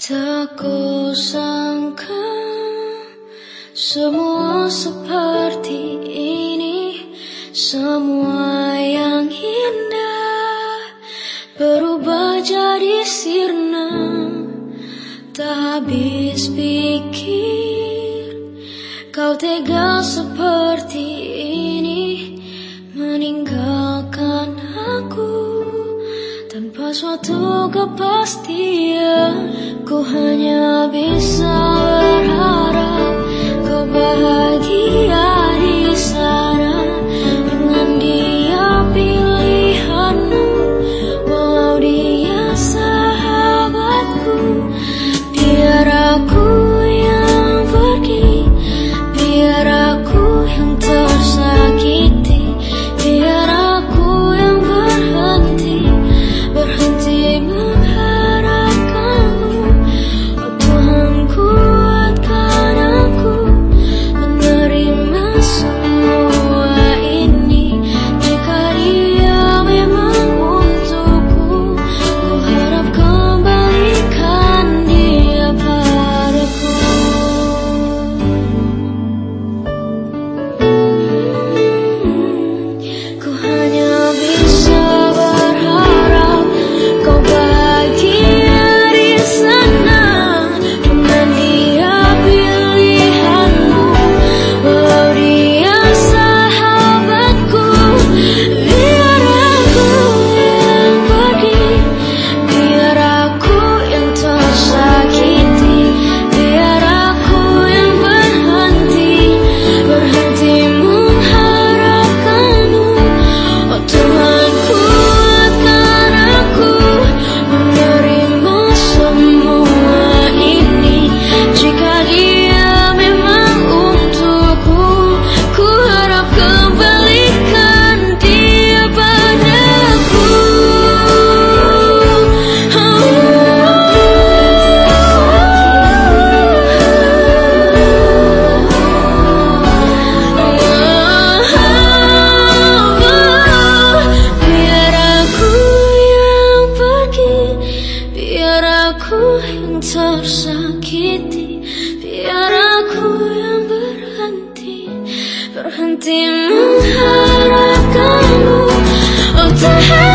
Tak kusangka semua seperti ini Semua yang indah berubah jadi sirna. Tak habis pikir kau tega seperti suatu kepastian Ku hanya bisa berharap yang tersakiti Biar aku yang berhenti Berhenti mengharapkanmu Oh Tuhan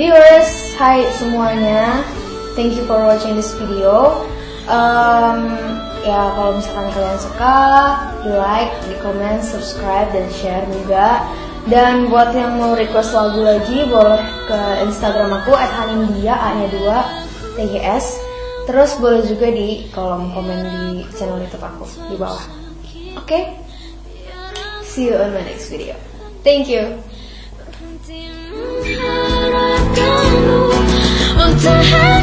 viewers, hai semuanya. Thank you for watching this video. Um, ya kalau misalkan kalian suka, di like, di comment, subscribe dan share juga. Dan buat yang mau request lagu lagi, boleh ke Instagram aku @hanindia a-nya 2 TGS. Terus boleh juga di kolom komen di channel YouTube aku di bawah. Oke? See you on my next video. Thank you. 的路，我太。